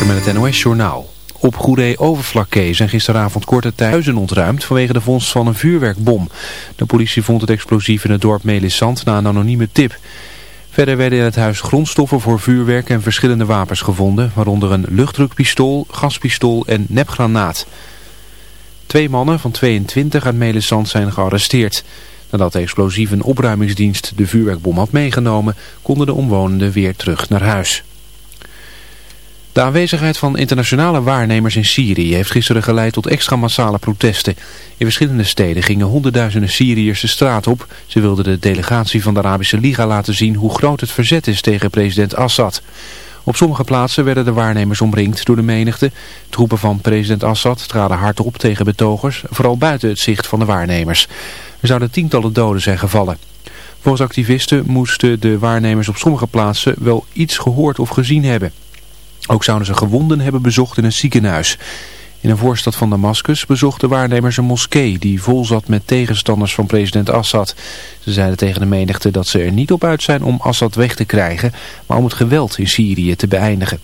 Visser met het NOS-journaal. Op Goeree Overflakkee zijn gisteravond korte tijd huizen ontruimd vanwege de vondst van een vuurwerkbom. De politie vond het explosief in het dorp Melissant na een anonieme tip. Verder werden in het huis grondstoffen voor vuurwerk en verschillende wapens gevonden, waaronder een luchtdrukpistool, gaspistool en nepgranaat. Twee mannen van 22 uit Melissant zijn gearresteerd. Nadat de explosieve opruimingsdienst de vuurwerkbom had meegenomen, konden de omwonenden weer terug naar huis. De aanwezigheid van internationale waarnemers in Syrië heeft gisteren geleid tot extra massale protesten. In verschillende steden gingen honderdduizenden Syriërs de straat op. Ze wilden de delegatie van de Arabische Liga laten zien hoe groot het verzet is tegen president Assad. Op sommige plaatsen werden de waarnemers omringd door de menigte. Troepen van president Assad traden hard op tegen betogers, vooral buiten het zicht van de waarnemers. Er zouden tientallen doden zijn gevallen. Volgens activisten moesten de waarnemers op sommige plaatsen wel iets gehoord of gezien hebben. Ook zouden ze gewonden hebben bezocht in een ziekenhuis. In een voorstad van Damascus bezochten waarnemers een moskee die vol zat met tegenstanders van president Assad. Ze zeiden tegen de menigte dat ze er niet op uit zijn om Assad weg te krijgen, maar om het geweld in Syrië te beëindigen.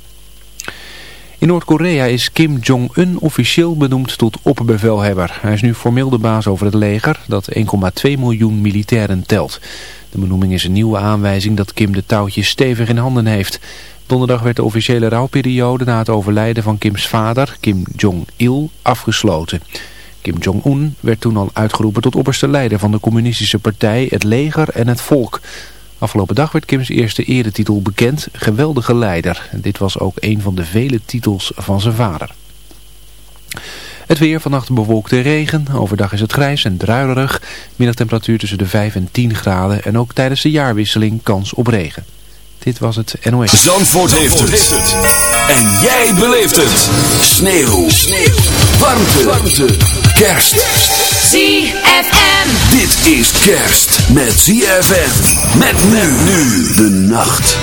In Noord-Korea is Kim Jong-un officieel benoemd tot opperbevelhebber. Hij is nu formeel de baas over het leger, dat 1,2 miljoen militairen telt. De benoeming is een nieuwe aanwijzing dat Kim de touwtjes stevig in handen heeft. Donderdag werd de officiële rouwperiode na het overlijden van Kims vader, Kim Jong-il, afgesloten. Kim Jong-un werd toen al uitgeroepen tot opperste leider van de communistische partij, het leger en het volk. Afgelopen dag werd Kims eerste eretitel bekend, geweldige leider. Dit was ook een van de vele titels van zijn vader. Het weer, vannacht bewolkte regen. Overdag is het grijs en druilerig. Middagtemperatuur tussen de 5 en 10 graden. En ook tijdens de jaarwisseling kans op regen. Dit was het NOS. Zandvoort, heeft, het. En jij beleeft het. Sneeuw. Sneeuw. Warmte. Warmte. Kerst. ZFM. Dit is kerst met ZFM. Met nu nu de nacht.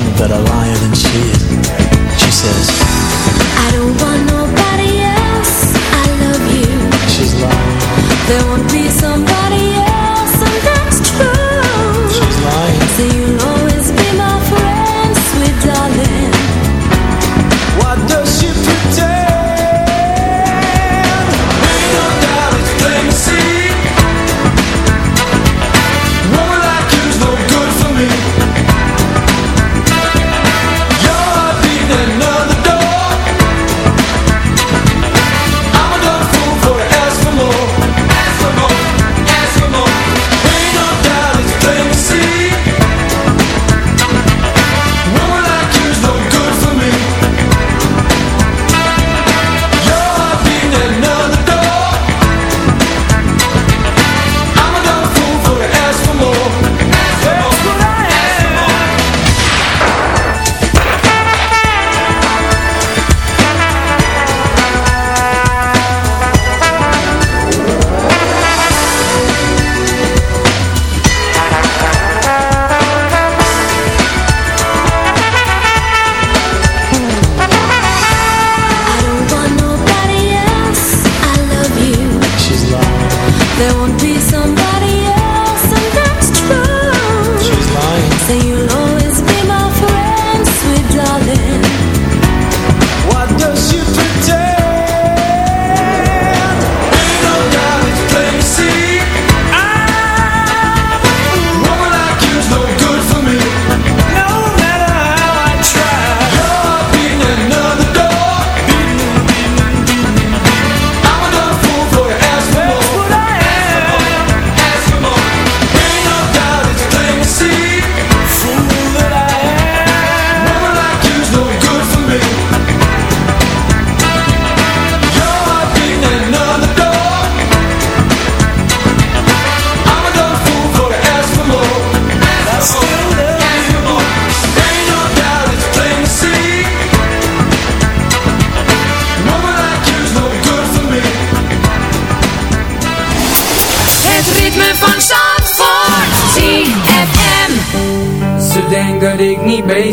I'm a better liar than she is. She says, I don't want nobody else. I love you. She's lying. There won't be somebody else.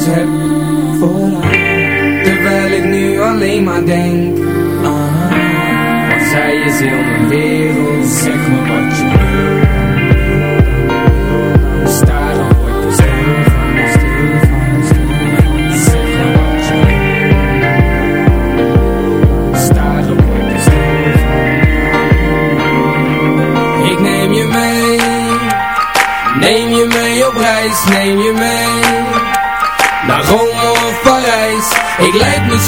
heb Terwijl ik nu alleen maar denk haar Want zij is wereld. Zeg me wat je wil. Je stil Zeg me wat je van Ik neem je mee. Neem je mee op reis, neem je mee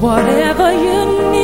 whatever you need.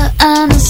Understand